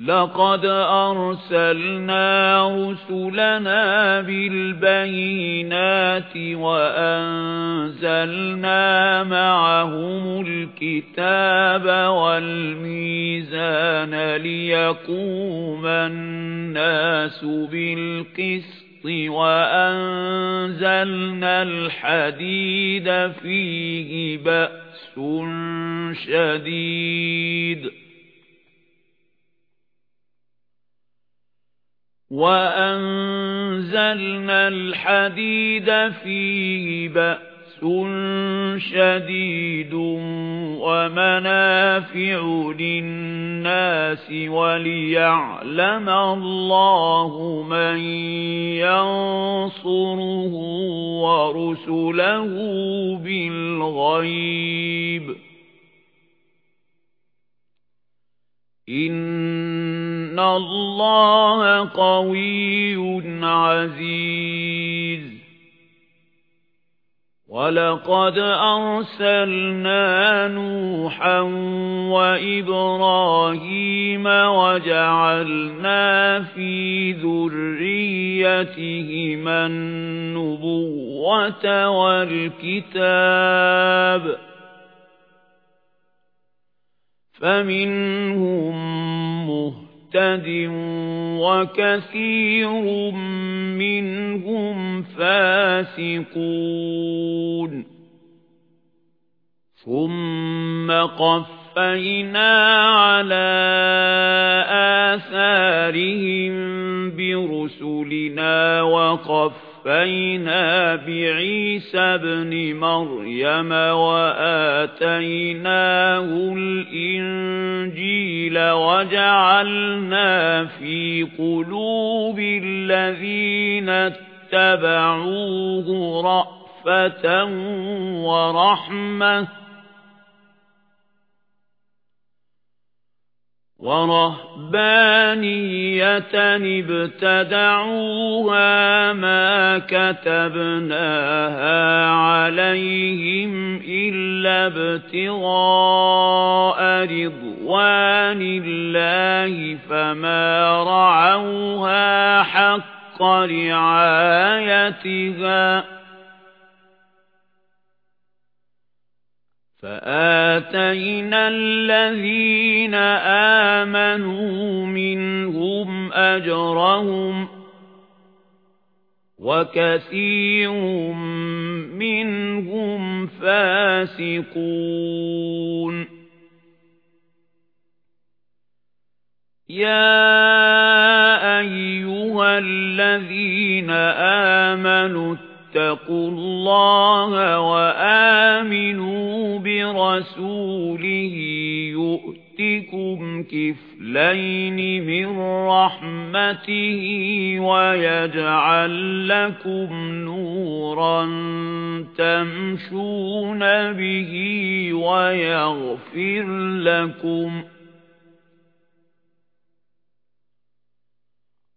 لَقَدْ أَرْسَلْنَا رُسُلَنَا بِالْبَيِّنَاتِ وَأَنزَلْنَا مَعَهُمُ الْكِتَابَ وَالْمِيزَانَ لِيَقُومَ النَّاسُ بِالْقِسْطِ وَأَنزَلْنَا الْحَدِيدَ فِيهِ بَأْسٌ شَدِيدٌ. وَأَنزَلْنَا الْحَدِيدَ فِيهِ بَأْسٌ شَدِيدٌ وَمَنَافِعُ لِلنَّاسِ وَلِيَعْلَمَ اللَّهُ مَن يَنصُرُهُ وَرُسُلَهُ بِالْغَيْبِ. إِنَّ اللَّهَ قَوِيٌّ عَزِيزٌ. وَلَقَدْ أَرْسَلْنَا نُوحًا وَإِبْرَاهِيمَ وَجَعَلْنَا فِي ذُرِّيَّتِهِمَا النُّبُوَّةَ وَالْكِتَابَ. فَمِنْهُم مُّهْتَدٍ وَكَثِيرٌ مِنْهُمْ فَاسِقُونَ ثُمَّ قَفَّيْنَا عَلَى آثَارِهِم بِرُسُلِنَا وَقَفَّيْنَا وَقَفَّيْنَا بِعِيسَى ابْنِ مَرْيَمَ وَآتَيْنَاهُ الْإِنْجِيلَ وَجَعَلْنَا فِي قُلُوبِ الَّذِينَ اتَّبَعُوهُ رَأْفَةً وَرَحْمَةً وَرَهْبَانِيَّةً ابْتَدَعُوهَا مَا كَتَبْنَاهَا عَلَيْهِمْ إِلَّا ابْتِغَاءَ رِضْوَانِ اللَّهِ فَمَا رَعَوْهَا حَقَّ رِعَايَتِهَا فَآتَيْنَا الَّذِينَ آمَنُوا مِنْهُمْ أَجْرَهُمْ وَكَثِيرٌ مِنْهُمْ فَاسِقُونَ يَا اتَّقُوا اللَّهَ وَآمِنُوا بِرَسُولِهِ يُؤْتِكُمْ كِفْلَيْنِ مِنْ رَحْمَتِهِ وَيَجْعَلْ لَكُمْ نُورًا تَمْشُونَ بِهِ وَيَغْفِرْ لَكُمْ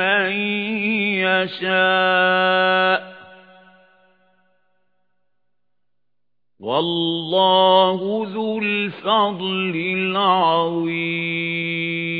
مَن يَشَاءُ. وَاللَّهُ ذُو الْفَضْلِ الْعَظِيمِ.